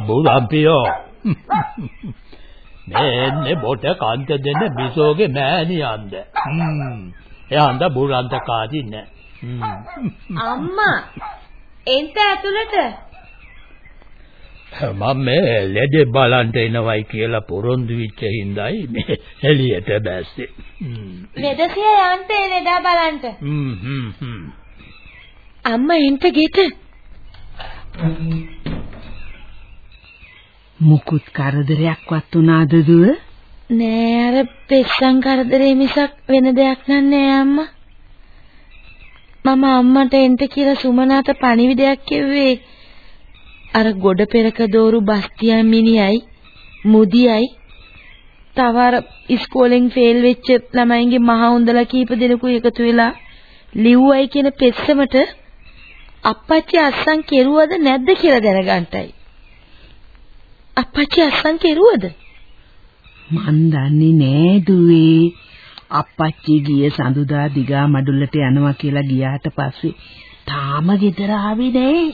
බුලම්පියෝ මෙන්නේ බොට කන්ත දෙන බිසෝගේ මෑණියන්ද එයාන්ද බුරන්ත කාදින්න අම්මා එන්ට ඇතුළට මම මේ ලෙඩ බලන්ට එනවයි කියලා පොරොන්දු වෙච්ච හින්දායි මේ එළියට බැස්සේ. ලෙඩසිය යන්ට ලෙඩා බලන්ට. හ්ම් හ්ම් හ්ම්. අම්මා එන්ට ගෙට. මුකුත් කරදරයක්වත් උනාද දුව? නෑ අර පෙස්සන් කරදරේ මිසක් වෙන දෙයක් නෑ අම්මා. මම අම්මට එන්ට කියලා සුමනාට පණිවිඩයක් කිව්වේ අර ගොඩ පෙරක දෝරු බස්තියන් මිනියයි මුදියයි තව අර ඉස්කෝලෙන් ෆේල් වෙච්ච ළමයින්ගේ මහ උන්දලා කීප දෙනෙකු එකතු වෙලා ලිව්වයි කියන පෙස්සමට අප්පච්චි අස්සන් කෙරුවද නැද්ද කියලා දැනගන්ටයි. අප්පච්චි අස්සන් කෙරුවද? මන් දන්නේ නෑ දුවේ. අප්පච්චි ගිය සඳුදා දිගා මඩුල්ලට යනවා කියලා ගියාට පස්සේ තාම ගෙදර ආවේ නෑ.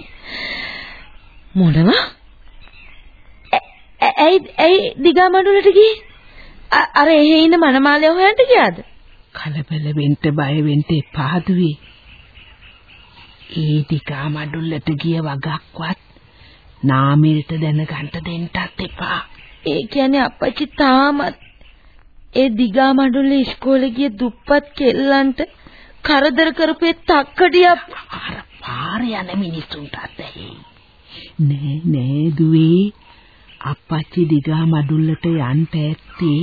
මොනවා? ඇයි ඇයි දිගා මඩුල්ලට ගියේ? අර එහෙ ඉන්න මනමාලය හොයන්න ගියාද? කලබල වෙන්න බය වෙන්න එපා දුවේ. ඒ දිගා මඩුල්ලට ගිය වගක්වත් නාමයට දැනගන්න දෙන්නත් එපා. ඒ කියන්නේ අපච්චි තාමත් ඒ දිගා මඩුල්ලේ ඉස්කෝලේ ගිය දුප්පත් කෙල්ලන්ට කරදර කරපේ තක්කඩියක් අර පාර යන මිනිස්සුන්ට ඇයි. නෑ නෑ දුවේ අපච්චි දිගා මඩුල්ලට යන්න ඇත්තේ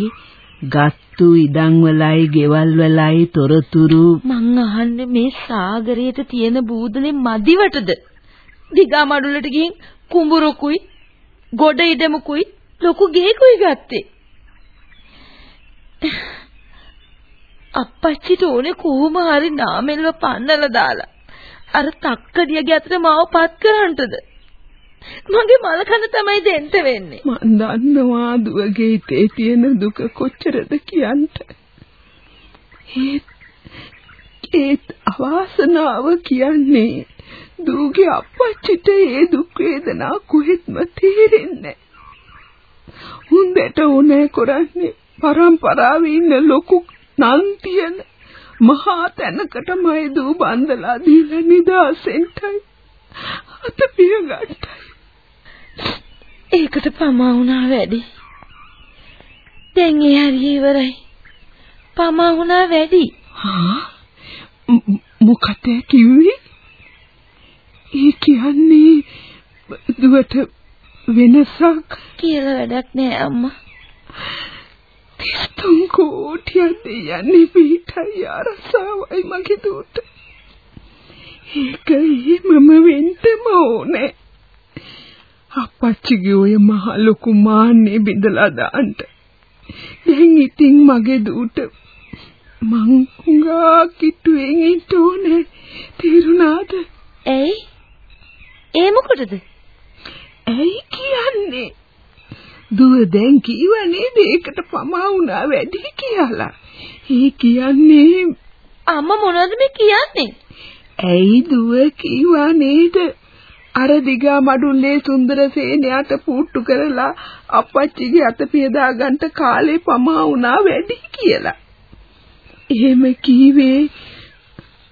ගත්තු ඉඩම් වලයි ගෙවල් වලයි තොරතුරු මං අහන්නේ මේ සාගරයට තියෙන බූදනේ මදිවටද දිගා මඩුල්ලට ගිහින් කුඹුරුකුයි ගොඩ ඉඩමුකුයි ලොකු ගේකුයි ගත්තේ. අප්පච්චිට ඕනේ කොහොම හරි නාමෙල්ව පන්නලා දාලා. අර තක්කඩියගේ අතට මාව පත් කරන්නටද මගේ මල කන තමයි දෙන්න වෙන්නේ. මන් දන්නවා දුවගේ හිතේ තියෙන දුක කොච්චරද කියන්න ඒත් ඒත් අවාසනාව කියන්නේ දූගේ අප්පච්චිට ඒ දුක් වේදනා කොහෙත්ම තේරෙන්නේ හුන්දට උනේ කරන්නේ පරම්පරාවේ ඉන්න ලොකු නම් තියෙන මහා තැනකටමයි දූ බන්දලා දීලා නිදාසෙන්ටයි. අත පිය ගන්නයි ඒකට පමා වුණා වැඩි. දැන් ඒ හරිය ඉවරයි. පමා වුණා වැඩි. හා? මොකද කිව්වේ ඒ කියන්නේ දුවට වෙනසක් කියලා වැඩක් නෑ අම්මා. තිස්තුන් කෝටියක් දෙයන්නේ පිටයි අරසාවයි මගේ දුවට. ඒක එහෙමම වෙන්නම ඕනේ. අපච්චිගේ ඔය මහ ලොකු මාන්නේ බිඳලා දාන්න. දැන් ඉතින් මගේ දුවට මං හුඟා කිට්ටුවෙන් ඉන්න ඕනේ. තේරුණාද? ඇයි? ඒ මොකටද? ඇයි කියන්නේ? දුව දැන් කීව නේද ඒකට පමා වුණා වැඩි කියලා. ඒ කියන්නේ අම්මා මොනවද මේ කියන්නේ? ඇයි දුව කීවා නේද? අර දිගා මඩුල්ලේ සුන්දරසේනයාට පුට්ටු කරලා අපච්චිගේ අත පියදා ගන්නට කාලේ පමා වුණා වැඩි කියලා. එහෙම කීවේ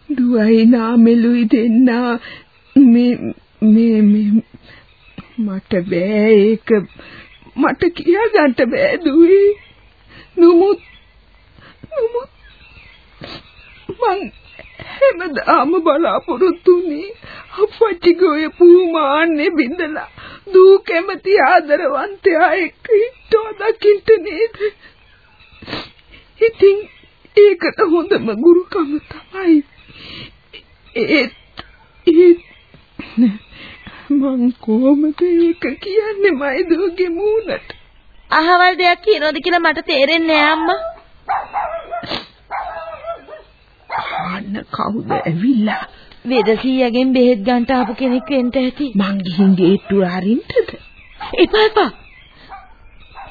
දුවයි නාමෙලුයි දෙන්නා මේ මේ මේ මට බෑ ඒක. මට කියා ගන්න බෑ දුවේ. නමුත් නමුත් මං හැමදාම බලාපොරොත්තුනේ අපච්චිගේ ඔය පුමාන්නේ බින්දලා දූ කැමති ආදරවන්තයා එක්ක හිටව දකින්න නේද? ඉතින් ඒකට හොඳම ගුරුකම තමයි ඒත් ඒත් මං කොහොමද ඒක කියන්නේ මයිදුගේ මූණට? අහවල් දෙයක් කියනවද කියලා මට තේරෙන්නේ නෑ අම්මා. අන්න කවුද ඇවිල්ලා? වෙදසීයගෙන් බෙහෙත් ගන්නට ආපු කෙනෙක් වෙන්න ඇති. මං ගිහින් ගේට්ටුව අරින්නද? එපා එපා.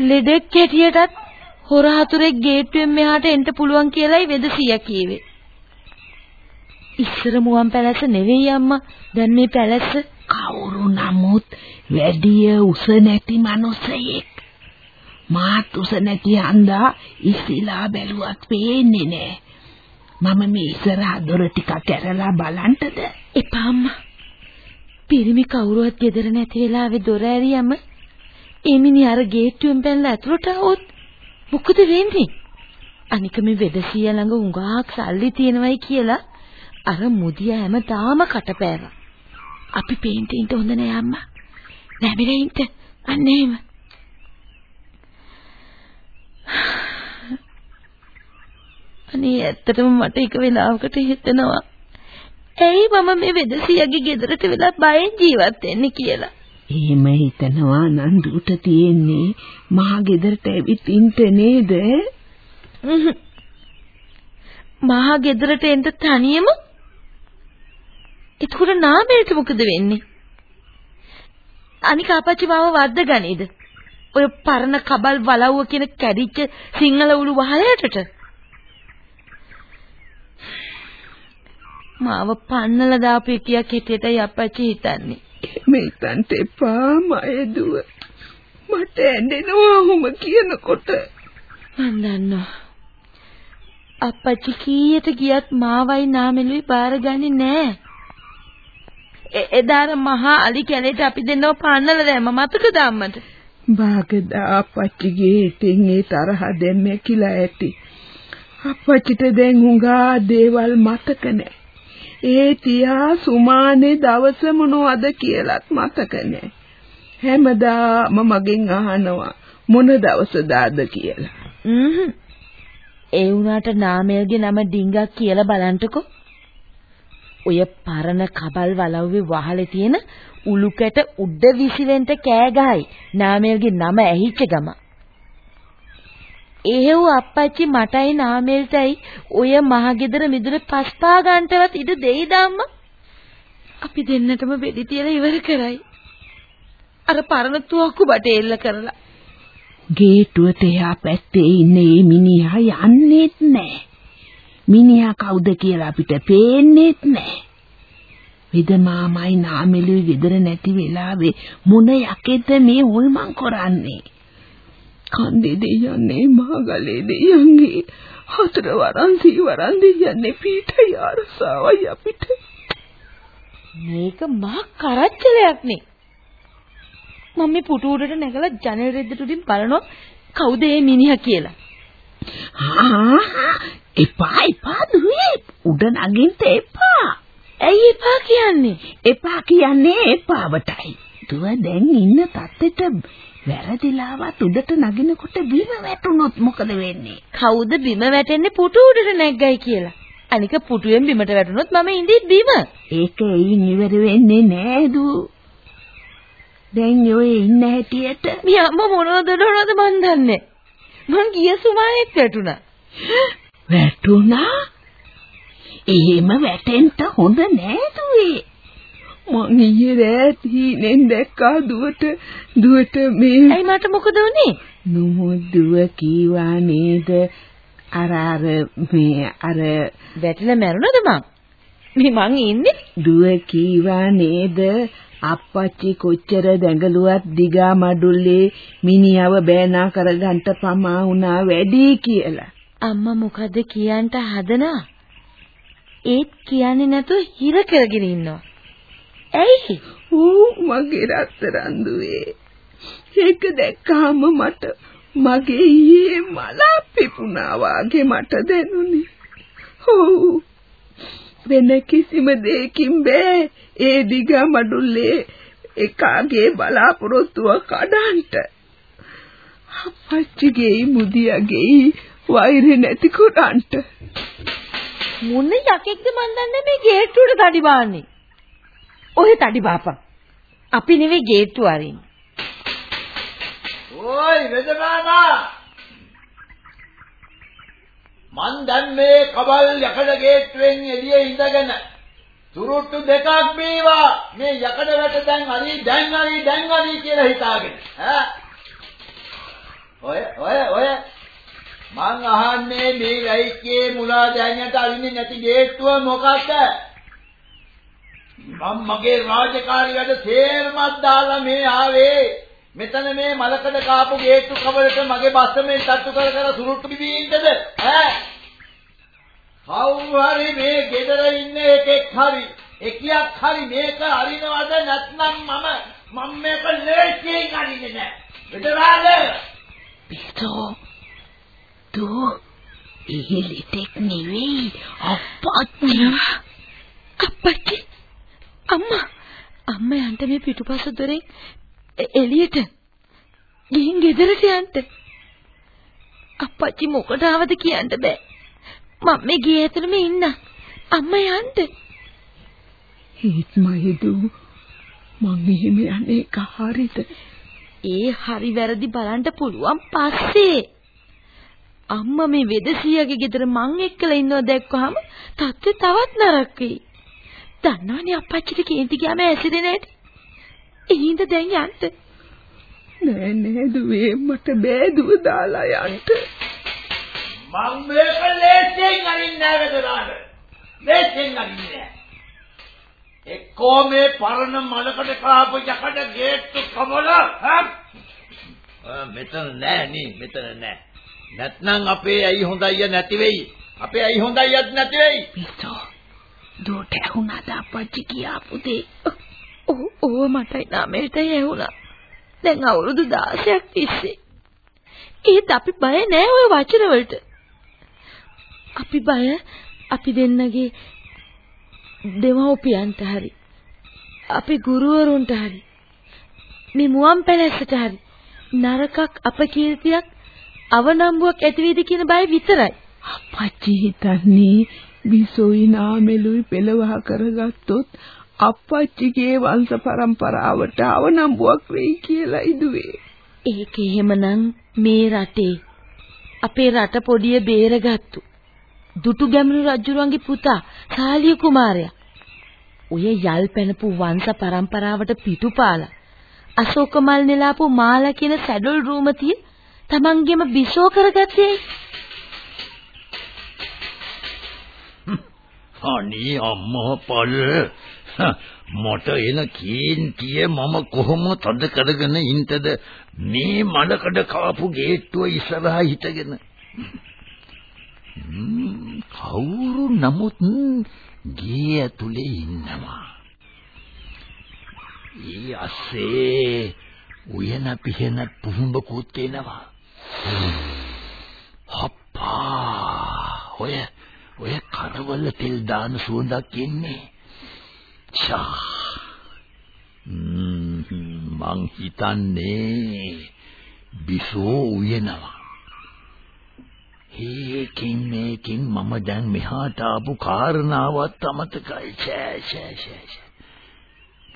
ලෙඩෙක් හැටියටත් හොර හතුරෙක් ගේට්ටුවෙන් මෙහාට එන්න පුළුවන් කියලායි වෙදසීයා කීවේ. ඉස්සර මුවන් පැලැස්ස නෙවෙයි අම්මා. දැන් මේ පැලැස්ස කවුරු නමුත් වැඩිය උස නැති මිනිසෙක්. මාත් උස නැති හන්දා ඉස්සිලා බැලුවත් පේන්නේ නෑ. මම මේ ඉස්සරහ දොර ටිකක් ඇරලා බලන්ටද? එපා අම්මා. පිරිමි කවුරුවත් ගෙදර නැති වෙලාවේ දොර ඇරියම ඒ මිනිහ අර ගේට්ටුවෙන් පැනලා ඇතුළට આવොත් මොකද වෙන්නේ? අනික මේ වෙදසිය ළඟ උඟාක් සල්ලි තියෙනවයි කියලා අර මුදිය හැමදාම කටපෑවා. අපි පේන්ට ඉන්න හොඳ නෑ අම්මා. නැමිලා ඉන්න. අන්න එහෙම. අනේ ඇත්තටම මට එක වෙලාවකට හිතෙනවා ඇයි මම මේ වෙදසියගේ ගෙදරට වෙලා බයෙන් ජීවත් වෙන්නේ කියලා. එහෙම හිතනවා නම් දුට තියෙන්නේ මහා ගෙදරට ඇවිත් ඉන්න නේද? මහා ගෙදරට එන්න තනියම? එතකොට නාමයට මොකද වෙන්නේ? අනික අපච්චි මාව වද්ද ගනේද? ඔය පරණ කබල් වලව්ව කියන කැඩිච්ච සිංහල උළු වහලයටට මාව පන්නලා දාපු එකියක් හිටියටයි අපච්චි හිතන්නේ. මේ තන්ට එපා මයදුව. මට ඇඬෙනවා ඔහොම කියනකොට. මන් දන්නවා. අපච්චි කීයට ගියත් මාවයි නාමෙලුයි බාරගන්නේ නෑ. එදාර මහා අලි කැලේට අපි දෙන්නව පන්නලා දැම්ම මතකද අම්මට? බාගදා අපච්චිගේ ඉතින් ඒ තරහ දෙන්නේ කියලා ඇති. අපච්චිට දැන් හුඟා දේවල් මතක නෑ. ඒ තියා සුමානේ දවස මොනවද කියලාත් මතක නෑ. හැමදාම මගෙන් අහනවා මොන දවසදාද කියලා. හ්ම්. ඒ වුණාට නාමයේගේ නම ඩිංගක් කියලා බලන්ටකෝ. ඔය පරණ කබල් වලව්වේ වහලේ තියෙන උලුකැට උඩ විසිලෙන්ට කෑ ගහයි. නාමයේගේ නම ඇහිච්ච ගම. එහෙව් අප්පච්චි මටයි නාමෙල්ටයි ඔය මහගෙදර මිදුලේ පස්පා ගන්නටවත් ඉඩ දෙයිද අම්මා? අපි දෙන්නටම වෙඩි තියලා ඉවර කරයි. අර පරණ තුවක්කු බටේ එල්ල කරලා. ගේට්ටුවට එහා පැත්තේ ඉන්න මේ මිනිහා යන්නේත් නැහැ. මිනිහා කවුද කියලා අපිට පේන්නේත් නැහැ. වෙද මාමයි නාමෙලුයි ගෙදර නැති වෙලාවේ මොන යකෙද මේ හොල්මන් කරන්නේ? කන්දේ දෙයන්නේ මහගලේ දෙයන්නේ හතර වරන් සී වරන් දෙයන්නේ පීඨය අරසාවයි අපිට මේක මහා කරච්චලයක් නේ මම මේ පුටු උඩට නැගලා ජනෙල් රෙද්දට උඩින් බලනවා කවුද මේ මිනිහා කියලා ආ එපා එපා දුවේ උඩ නගින්න එපා ඇයි එපා කියන්නේ එපා කියන්නේ එපාවටයි දුව දැන් ඉන්න තත්ත්වෙට වැරදිලාවත් උඩට නගිනකොට බිම වැටුනොත් මොකද වෙන්නේ? කවුද බිම වැටෙන්නේ පුටු උඩට නැග්ගයි කියලා. අනික පුටුවෙන් බිමට වැටුනොත් මම ඉඳී බිම. ඒක එයින් ඉවර වෙන්නේ නෑ දූ. දැන් ඔය ඉන්න හැටියට මේ අම්මා මොනවද දොනවද මන් දන්නේ. මං ගිය සුමානෙත් වැටුණා. වැටුණා? එහෙම වැටෙන්න හොඳ නෑ දුවේ. මං ඊයේ රෑ තීනෙන් දැක්කා දුවට දුවට මේ ඇයි මට මොකද වුනේ? නුඹ දුව කීවා නේද අර අර මේ අර වැටිලා මැරුණද මං? මේ මං ඉන්නේ දුව කීවා නේද අප්පච්චි කොච්චර දැඟලුවත් දිගා මඩුල්ලේ මිනිහව බෑනා කරගන්න පමා වුණා වැඩි කියලා. අම්මා මොකද කියන්ට හදනා? ඒත් කියන්නේ නැතුව හිර කරගෙන ඉන්නවා. ඇයි? ඌ මගේ රත්තරන් දුවේ. ඒක දැක්කම මට මගේ ඊයේ මල පිපුණා වාගේ මට දැනුනේ. ඔව්. වෙන කිසිම දෙයකින් බෑ ඒ දිග මඩුල්ලේ එකාගේ බලාපොරොත්තුව කඩන්ට. අපච්චිගේ මුදියගේ වෛරය නැති කරන්ට. මොන යකෙක්ද මන් දන්නේ මේ ගේට්ටුවට තඩි බාන්නේ. ඔහෙ තඩි බාපන්. අපි නෙවෙයි ගේට්ටු අරින්නේ. ඕයි වෙදමාමා මන් දැන් මේ කබල් යකඩ ගේට්ටුවෙන් එළියේ ඉඳගෙන තුරුට්ටු දෙකක් බීවා. මේ යකඩ වැට දැන් හරි දැන් හරි දැන් හරි කියලා හිතාගෙන. ඈ? ඔය ඔය ඔය. මං අහන්නේ මේ ලයිකේ මුලා දැනියට අරින්නේ නැති ගේට්ටුව මොකක්ද? මම මගේ රාජකාරී වැඩ සේරමත් දාලා මේ ආවේ. මෙතන මේ මලකඩ කාපු ගේට්ටු කවලට මගේ බස්සමෙන් තට්ටු කර කර සුරුට්ටු බිබීන්ටද? ඈ? කවුරු හරි මේ ගෙදර ඉන්න එකෙක් හරි එකියක් හරි මේක අරිනවද නැත්නම් මම මම මේක ලේසියෙන් අරින්නේ නැහැ. විතරාද? පිටෝ දෝ ඉහෙලිටෙක් නෙවෙයි අප්පච්චි. අප්පච්චි අම්මා අම්මා යන්න මේ පිටුපස දොරෙන් එ- එළියට ගිහින් ගෙදරට යන්න. අප්පච්චි මොකට ආවද කියන්න බෑ. මම මේ ගේ ඇතුළෙම ඉන්න. අම්මා යන්න. හිත මයිදු මං එහෙම යන්නේ කහරිද ඒ හරි වැරදි බලන්න පුළුවන් පස්සේ. අම්මා මේ වෙදසියගේ ගෙදර මං එක්කලා ඉන්නව දැක්කහම තත්ත්වය තවත් නරක වෙයි. දන්නවනේ අප්පච්චිට කේන්ති ගියාම ඇසිරෙන්නේ නැටි. එහෙනම් දැන් යන්න. නෑ නෑ දුවේ. මට බෑ දුව දාලා යන්න. මම මේක ලේසියෙන් අරින්නේ නැහැ විතරාද ලේසියෙන් අරින්නේ නැහැ එක්කෝ මේ පරණ මලකට කාපු යකඩ ගේට්ටු කවල ඈ? මෙතන නෑ නේ මෙතන නෑ. නැත්නම් අපේ ඇයි හොඳයි නැති වෙයි? අපේ ඇයි හොඳයිත් නැති වෙයි? පිටෝ දෝට ඇහුණාද අප්පච්චි කියාපු දේ ඔව් ඔව් මටයි නාමෙල්ටයි ඇහුණා. දැන් අවුරුදු 16ක් තිස්සේ. ඒත් අපි බය නෑ ওই වචන වලට. අපි බය අපි දෙන්නගේ දෙමව්පියන්ට හරි. අපි ගුරුවරුන්ට හරි. මේ මුවන් පැලැස්සට හරි. නරකක් අපකීර්තියක් අවනම්බුවක් ඇති වේද කියන බය විතරයි. අප්පච්චි හිතන්නේ බිසෝයි නාමෙලුයි පෙළවහ කරගත්තොත් අප්පච්චිගේ වංශ පරම්පරාවට අවනම්බුවක් වෙයි කියලා ඉදුවේ. ඒක එහෙමනම් මේ රටේ අපේ රට පොඩිය බේරගත්තු දුටු ගැමුණු රජුරුවන්ගේ පුතා සාලිය කුමාරයා. ඔය යල් පැනපු වංශ පරම්පරාවට පිටුපාලා අශෝකමල් නෙලාපු මාලා කියන සැඩොල් රූමතිය තමන්ගේම බිසෝ කරගත්තේ අනේ අම්මා පල. මට එන කේන්තිය මම කොහොම තද කරගෙන ඉන්නද? මේ මඩකඩ කාපු ගේට්ටුව ඉස්සරහා හිටගෙන. හ්ම්, කවුරු නමුත් ගේ ඇතුලේ ඉන්නවා. ඊ අස්සේ උයන පිහෙන පුහුඹකුත් එනවා. හප්පා ඔය ඔය කරවල තෙල් දාන සුවඳක් එන්නේ. චා. මං හිතන්නේ බිසෝ උයනවා. ඒකින් මේකින් මම දැන් මෙහාට ආපු කාරණාවත් අමතකයි. ෂෑ ෂෑ ෂෑ ෂෑ.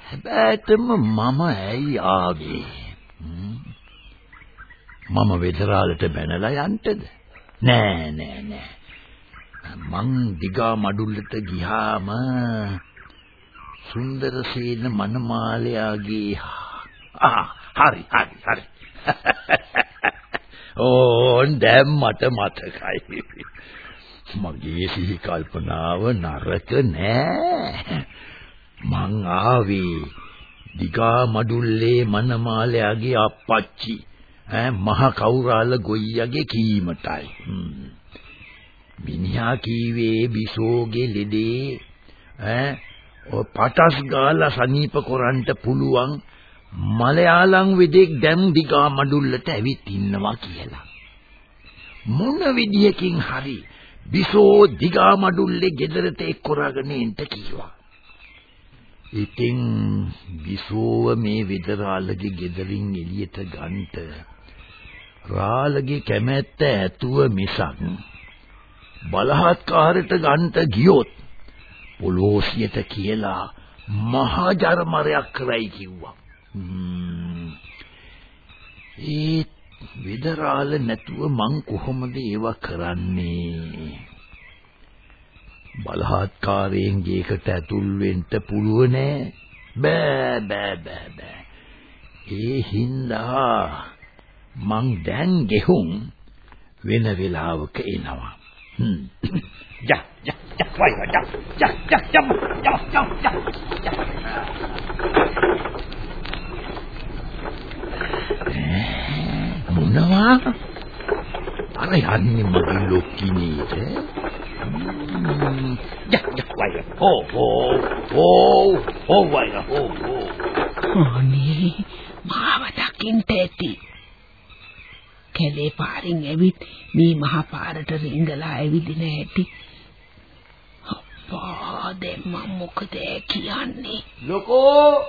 හැබැයිතම මම ඇයි ආවේ? මම වෙදරාලට බැනලා යන්නද? නෑ නෑ නෑ. මං දිගා මඩුල්ලට ගියාම සුන්දරසේන මනමාලයාගේ ආ හරි හරි හරි. ඕන් දැන් මට මතකයි. මගේ සිහි කල්පනාව නරක නෑ. මං ආවේ දිගා මඩුල්ලේ මනමාලයාගේ අප්පච්චි ඈ මහ කෞරාල ගොයියාගේ කීමටයි. මිනිහා කීවේ බිසෝගේ ලෙඩේ? ඈ? ඔය පටස් ගාලා සනීප කරන්න පුළුවන් මලයාලම් වෙදෙක් දැන් දිගා මඩුල්ලට ඇවිත් ඉන්නවා කියලා. මොන විදියකින් හරි බිසෝ දිගා මඩුල්ලේ ගෙදරට එක් කරගෙන එන්න කිව්වා. ඉතින් බිසෝව මේ විදරාලගේ ගෙදරින් එළියට ගන්නට රාලගේ කැමැත්ත ඇතුව මිසක් බලහත්කාරයට ගන්නට ගියොත් පොලෝසියට කියලා මහා ජරමරයක් කරයි කිව්වා. ඒ විදරාල නැතුව මං කොහොමද ඒවා කරන්නේ? බලහත්කාරයෙන් ගේකට ඇතුල් වෙන්න පුළුව නෑ. බෑ බෑ බෑ බෑ. ඒ හින්දා මං දැන් ගෙහුම් වෙන වෙලාවක එනවා. හ්ම්. Ja, ja, ja, වයි ja, ja, ja, ja, ja, ja, ja. මොනවා? අර යන්නේ මගේ ලොක්කිනේට. Ja, ja, වයි. හෝ හෝ හෝ හෝ වයි හෝ හෝ. අනේ මාව දකින්ට ඇති. කැලේ පාරින් ඇවිත් මේ මහ පාරට රිංගලා ඇවිදින හැටි. අප්පා දැන් මම මොකද කියන්නේ? ලොකෝ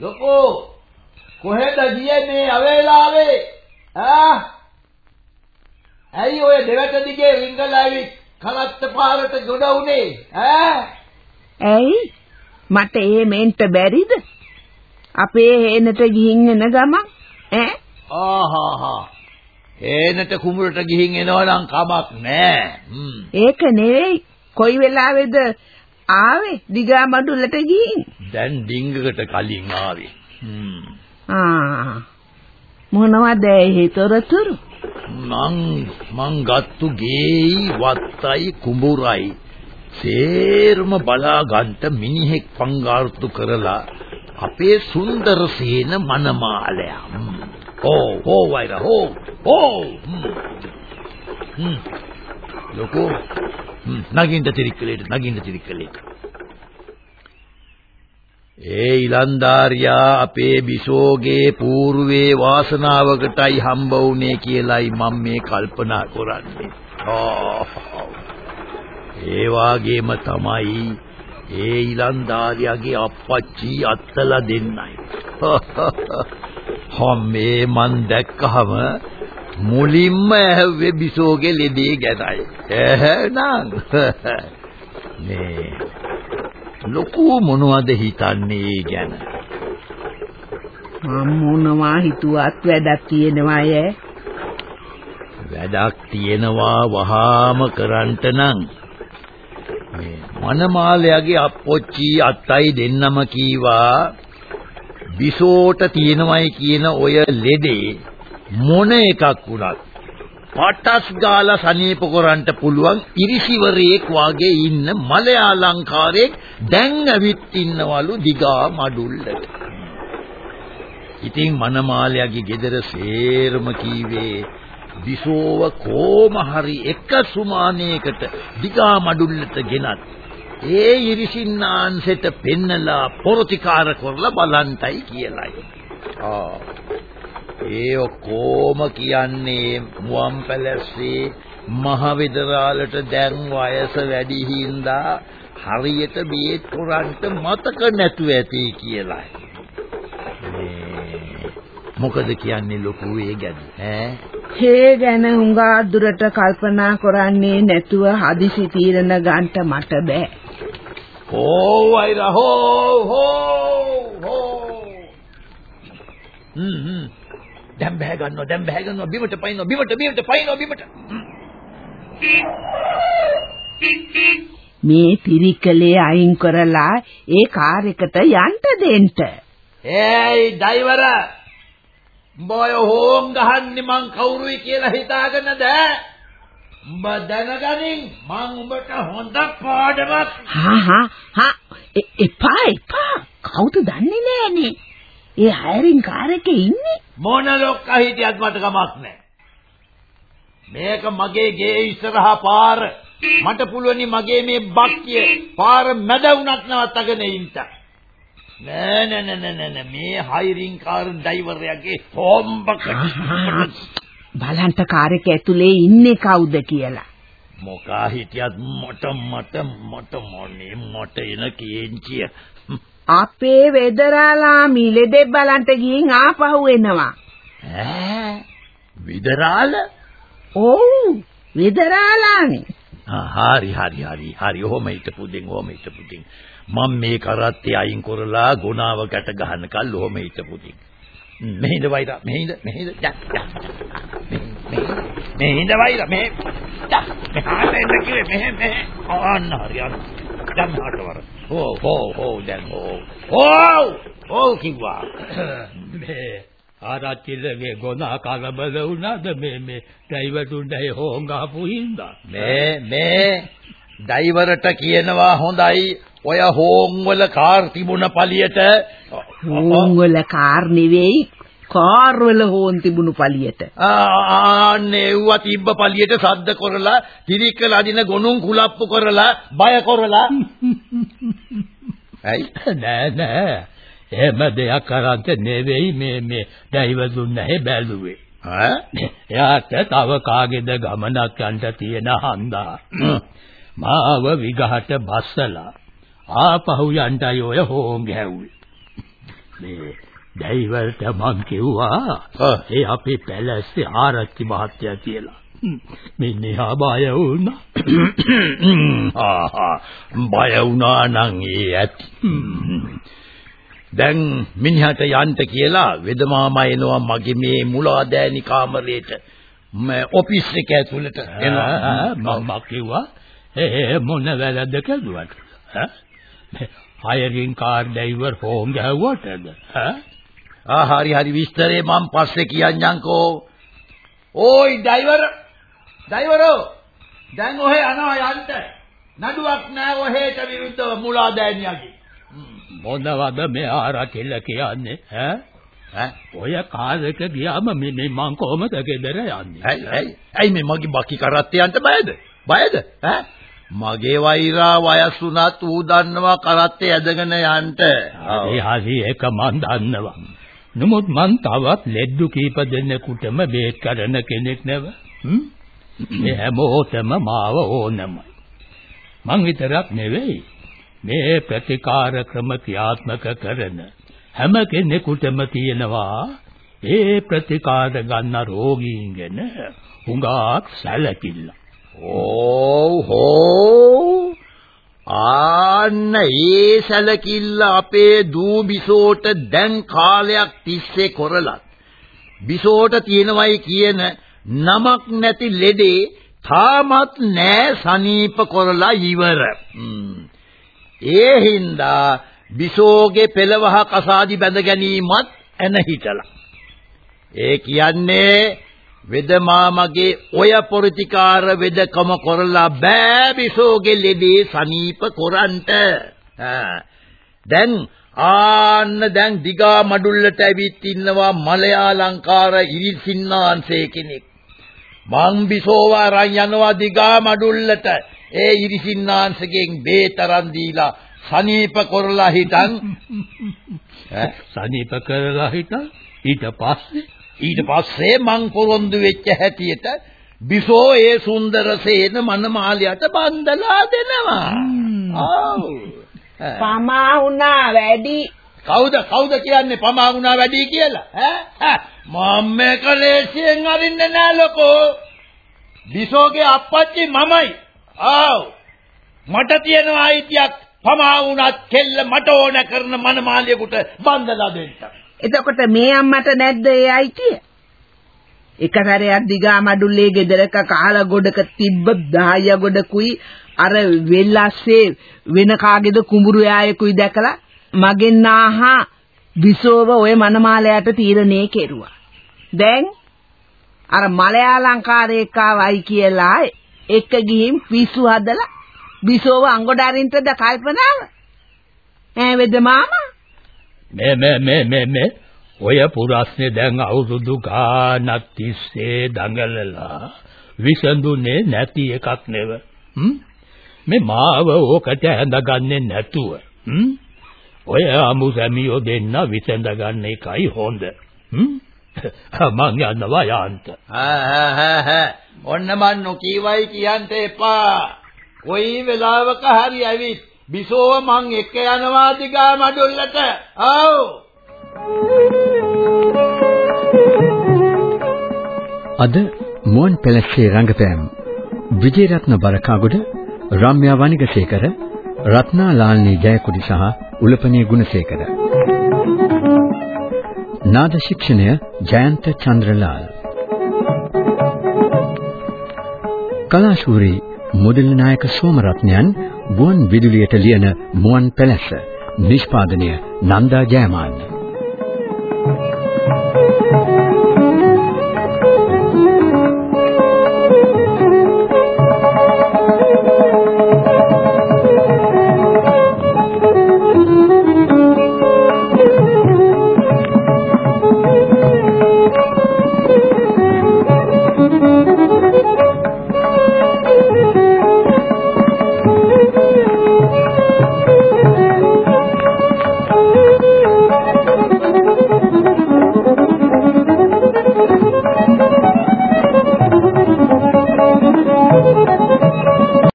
ලොකෝ කොහෙද ගියේ මේ අවේලාවේ ඈ ඇයි ඔය දෙවැට දිගේ රිංගලා ඇවිත් කලත්ත පාරට ගොඩ උනේ ඈ ඇයි? මට ඒ මෙන්ට බැරිද? අපේ හේනට ගිහින් එන ගමන් ඈ ආහා හේනට කුඹුරට ගිහින් එනවා නම් කමක් නෑ. ඒක නෙවෙයි. කොයි වෙලාවේද ආවේ? දිගා මඩුල්ලට ගිහින්. දැන් ඩිංගකට කලින් ආවේ. ආ. මොනවද ඒ තොරතුරු? මං මං ගත්තු ගේයි වත්තයි කුඹුරයි සේරම බලා ගන්නට මිනිහෙක් පංගාර්තු කරලා අපේ සුන්දර සේන මනමාලයා හ්ම්. ඕ ඕ වයිර ඕ ඕ හ්ම්. හ්ම්. ලොකෝ හ්ම්. නගින්න තිරික්කලේට නගින්න තිරික්කලේට ඒ ඉලන්දාරියා අපේ බිසෝගේ పూర్වේ වාසනාවකටයි හම්බ වුනේ කියලයි මම මේ කල්පනා කරන්නේ. ඒ වාගේම තමයි ඒ ඉලන්දාරියාගේ අප්පච්චි අත්තලා දෙන්නයි. හම්මේ මන් දැක්කහම මුලින්ම ඇහුවේ බිසෝගේ ලෙඩේ ගැනයි. එහෙනම්? මේ ලොකු මොනවද හිතන්නේ ගැන? මම මොනවා හිතුවත් වැඩක් තියෙනවා ඈ වැඩක් තියෙනවා වහාම කරන්ට නම්. මේ මනමාලයාගේ අප්පොච්චි අත්තයි දෙන්නම කීවා බිසෝට තියෙනවයි කියන ඔය ලෙඩේ මොන එකක් වුණත් පටස් ගාලා සනීප කරන්න පුළුවන් ඉරිසිවරයෙක් වාගේ ඉන්න මලයාලංකාරයෙක් දැන් ඇවිත් ඉන්නවලු දිගා මඩුල්ලට. ඉතින් මනමාලයාගේ ගෙදර සේරම කීවේ විසෝව කොම හරි එක සුමානයකට දිගා මඩුල්ලට ගෙනත් ඒ ඉරිසින්නාන්සෙට පෙන්නලා පොරතිකාර කරලා බලන්ටයි කියලයි. ආ ඒ ඔක්කොම කියන්නේ මුවන් පැලස්සේ මහ විදරාලට දැන් වයස වැඩි හින්දා හරියට බේත් කරන්ට මතක නැතුව ඇති කියලා. මොකද කියන්නේ ලොකු ඒ ගැන ඈ හේ ගැන හුඟා දුරට කල්පනා කරන්නේ නැතුව හදිසි තීරණ ගන්නට මට බෑ. හෝ වෛරා හෝ හෝ. හෝ හ්ම් හ්ම්. දැන් බහැ ගන්නවා දැන් බහැ ගන්නවා. බිමට පයින්නවා බිමට බිමට පයින්නවා බිමට. මේ තිරිකලේ අයින් කරලා ඒ කාර් එකට යන්න දෙන්න. ඒයි ඩ්‍රයිවර් ඔය හෝම් ගහන්නේ මං කවුරුයි කියලා හිතාගෙනද උඹ දැනගනින් මං උඹට හොඳ පාඩමක් හා හා හා එපා එපා කවුද දන්නේ නෑනේ. ඒ හයරින් කාර් එකේ ඉන්නේ. මොන ලොක්කා හිටියත් මට කමක් නැහැ. මේක මගේ ගේ ඉස්සරහා පාර. මට පුළුවනි මගේ මේ බක්කිය පාර මැද වුණත් නවත්තගෙන ඉන්න. නෑ නෑ නෑ නෑ නෑ මේ හයිරින් කාර් ඩ්‍රයිවර්යාගේ හොම්බකට බලන්න කාර් එක ඇතුලේ ඉන්නේ කවුද කියලා. මොකා හිටියත් මට මට මට මොනේ මට එන කේන්චිය අපේ වෙදරාලා මිලෙදෙ බලන්න ගිහින් ආපහු එනවා. ඈ විදරාල ඔව් වෙදරාලානේ. හරි හරි හරි හරි ඔහොම හිටපු දෙන් ඔහොම හිටපු දෙන් මම මේ කරත්තේ අයින් කරලා ගුණාවකට ගහනකල් ඔහම හිටපු ටික. මෙහිඳ වෛර මෙහිඳ මෙහිඳ මෙහිඳ වෛර මේ මෙහාට එන්න කිව්වේ මෙහෙ මෙහෙ. අන්න හරියට දැන් හටවර හෝ හෝ හෝ දැන් හෝ. හෝ හෝ කිව්වා. මේ ආරච්චිලගේ ගොනා කලබල වුණාද? මේ මේ ඩ්‍රයිවර්තුන්ට හොංගාපු හින්දා මේ මේ ඩ්‍රයිවර්ට කියනවා හොඳයි. ඔය හෝන් වල කාර් තිබුණ පළියට හෝන් වල කාර් නෙවෙයි කාර් වල හෝන් තිබුණු පළියට ආන්නේ ඌව තිබ්බ පළියට සද්ද කරලා තිරිකල අදින ගොනුන් කුලප්පු කරලා බය කරලා. ඇයි? නෑ නෑ. එහෙම දෙයක් කරන්ත නෙවෙයි මේ මේ ඩ්‍රයිවර්තුන් නැහැ බැලුවේ. ඈ? එයාට තව කාගේද ගමනක් යන්න තියෙන හන්දා මාව විගහට බස්සලා ආපහු යන්ටයි ඔය හෝන් ගැහුවේ. මේ ඩ්‍රයිවර්ට මං කිව්වා ඒ අපේ පැලැස්සේ ආරච්චි මහත්තයා කියලා. මෙන්න එහා බය වුණා. ආහා බය වුණා නම් ඒ ඇති. දැන් මිනිහට යන්න කියලා වෙදමාමා එනවා මගේ මේ මුලාදෑනි කාමරේට. මම ඔෆිස් එක ඇතුළට එනවා. මම කිව්වා ඒ මොන වැරද්ද කළාද? ඈ? හයරින් කාර් ඩ්‍රයිවර් ෆෝන් ගැහුවටද ඈ? ආ හරි හරි විස්තරේ මම පස්සේ කියන්නම්,කෝ. ඕයි ඩ්‍රයිවර්! ඩ්‍රයිවරෝ! දැන් ඔහෙ යනවා යන්න. නඩුවක් නෑ ඔහෙට විරුද්ධව මුලාදෑනියගේ මොනවද මේ ආරකිල්ල කියන්නේ ඈ? ඈ? ඔය කාර් එක ගියාම මේ මේ කොහමද ගෙදර යන්නේ? ඇයි ඇයි? ඇයි මේ මගේ බකි කරත්තේ යන්න බයද? බයද? ඈ මගේ වෛරා වයස් වුණත් ඌ දන්නවා කරත්තේ ඇදගෙන යන්න. ඒ හරි ඒක මන් දන්නවා. නමුත් මං තවත් ලෙඩ්ඩු කීප දෙනෙකුටම බේත් කරන කෙනෙක් නෙව. මේ හැමෝටම මාව ඕනමයි. මං විතරක් නෙවෙයි. මේ ප්‍රතිකාර ක්‍රම ක්‍රියාත්මක කරන හැම කෙනෙකුටම තියෙනවා ඒ ප්‍රතිකාර ගන්න රෝගීන් ගැන හුඟක් සැලකිල්ල. ඕ හෝ ආන්න ඒ සැලකිල්ල අපේ දූ බිසෝට දැන් කාලයක් තිස්සේ කරලත් බිසෝට තියෙනවයි කියන නමක් නැති ලෙඩේ තාමත් නෑ සනීප කරලා ඉවර. ඒ හින්දා බිසෝගේ පෙළවහ කසාදි බැඳ ගැනීමත් එන හිටලා. ඒ කියන්නේ වෙදමාමගේ ඔය පොරිතිකාර වෙදකම කරලා බෑ බිසෝගේ ලෙඩේ සනීප කරන්ට. දැන් ආන්න දැන් දිගා මඩුල්ලට ඇවිත් ඉන්නවා මලයාලංකාර ඉරිසින්නාංශේ කෙනෙක්. මං බිසෝව අරන් යනවා දිගා මඩුල්ලට. ඒ ඉරිසින්නාංශගෙන් බේතරන් දීලා සනීප කරලා හිටන් සනීප කරලා හිටන් ඊට පස්සේ ඊට පස්සේ මං පොරොන්දු වෙච්ච හැටියට බිසෝ ඒ සුන්දරසේන මනමාලයට බන්දලා දෙනවා. ආව්. පමා වුණා වැඩි. කවුද කවුද කියන්නේ පමා වුණා වැඩි කියලා? ඈ මම මේක ලේසියෙන් අරින්න නෑ ලොකෝ. බිසෝගේ අප්පච්චි මමයි. ආව්. මට තියෙනවා අයිතියක් පමා වුණත් කෙල්ල මට ඕන කරන මනමාලියෙකුට බන්දලා දෙන්න. එතකොට මේ අම්මට නැද්ද ඒ අයිතිය? එක සැරයක් දිගා මඩුල්ලේ ගෙදරක කාලා ගොඩක තිබ්බ 10 ගොඩකුයි අර වෙල්ලස්සේ වෙන කාගේද කුඹුරු යායකුයි දැකලා මගෙන් ආහා විසෝව ඔය මනමාලයට තීරණේ කෙරුවා. දැන් අර මලයාලංකාරයක ආවයි කියලා එක ගිහින් පිස්සු හදලා විසෝව අංගොඩ අරින්ටද කල්පනාව? ඈ වෙද මාමා මේ මේ මේ මේ මේ ඔය පුරස්නේ දැන් අවුරුදු ගානක් තිස්සේ දඟලලා විසඳුනේ නැති එකක් නෙව මේ මාව ඕකට ඇඳගන්නේ නැතුව ඔය අමු සැමියෝ දෙන්න විසඳ ගන්න එකයි හොඳ මං යනවා යාන්ත ඔන්න මන් නොකීවයි කියන්ට එපා කොයි වෙලාවක හරි ඇවිත් බිසෝව මං එක්ක යනවා දිගා මඩුල්ලට. ආව්. අද මුවන් පැලස්සේ රංගපෑම් විජේරත්න බරකාගොඩ රම්‍යා වනිගසේකර රත්නා ලාල්නී ජයකොඩි සහ උලපනේ ගුණසේකර. නාද ශික්ෂණය ජයන්ත චන්ද්‍රලාල්. කලාශූරී මුදල් නායක සෝමරත්නයන් ගුවන් විදුලියට ලියන මුවන් පැලැස්ස. නිෂ්පාදනය නන්දා ජයමාන්න